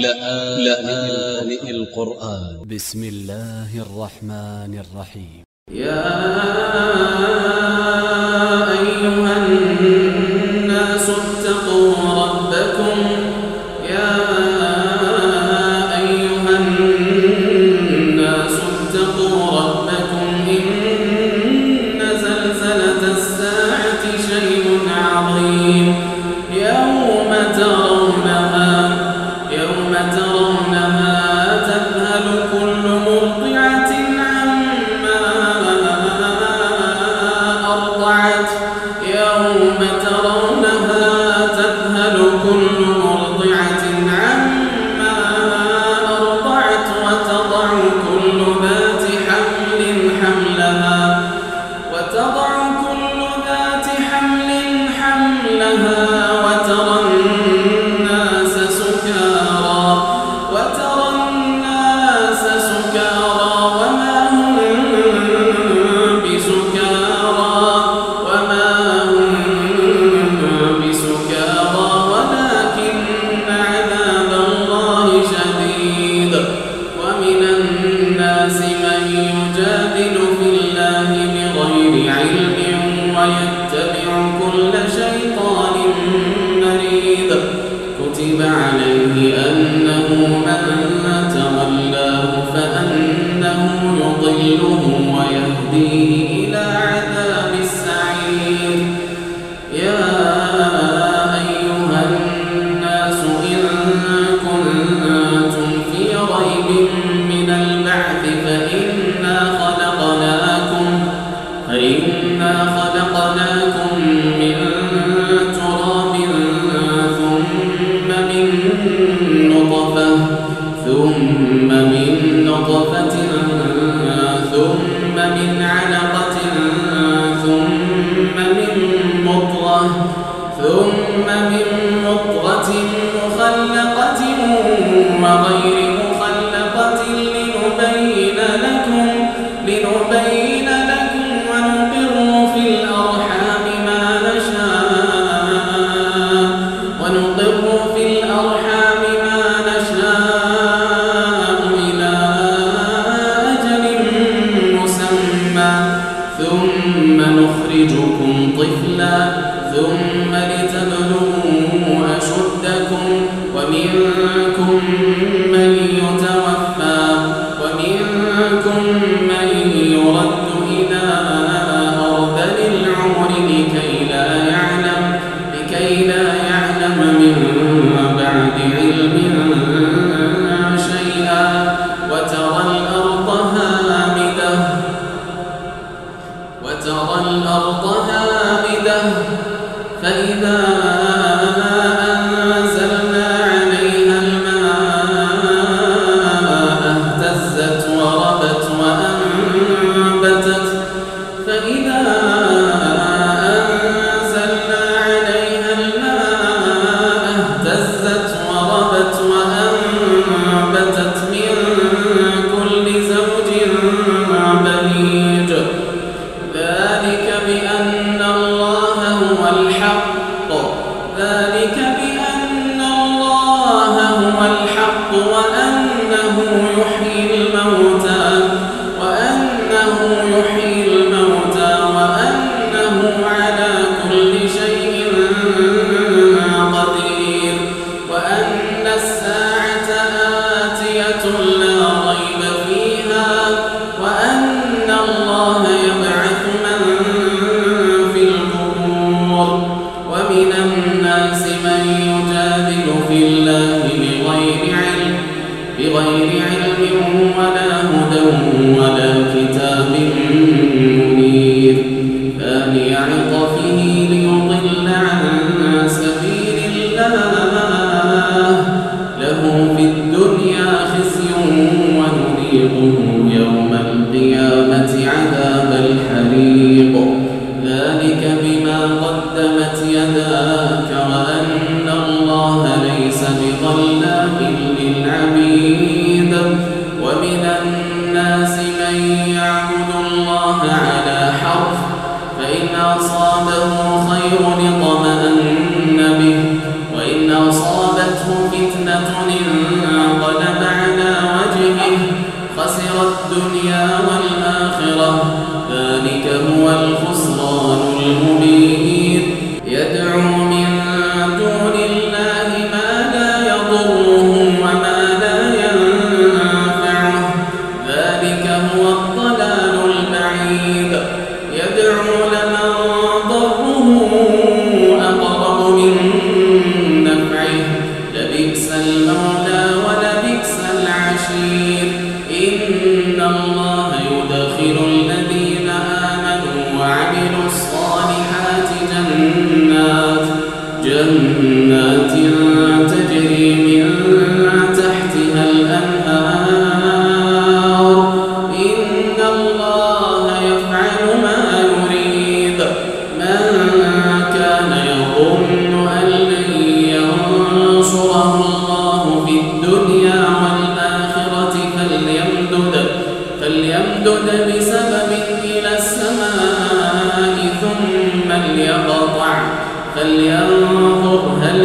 لآن القرآن. ب س م الله الرحمن الرحيم. يا أيها الناس كتب عليه أنه من تولاه فأنه يضله ويهديه وغير مخلقة لنبين طفلا ثم لتبلغوا أشدكم ومنكم من يتوفى ومنكم من يرد أرض العمر لكي لا يعلم لكي لا يعلم انقلب على وجهه خسر الدنيا والآخرة ذلك هو الخسران المبين جنات تجري من فلينظر هل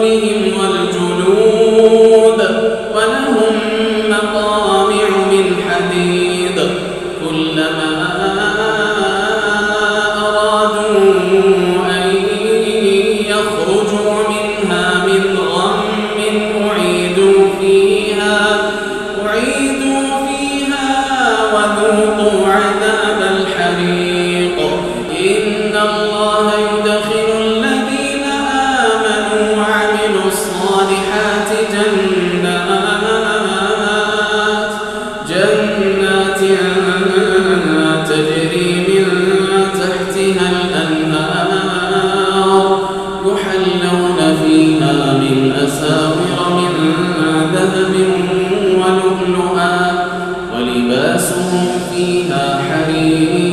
قبلهم الرحيم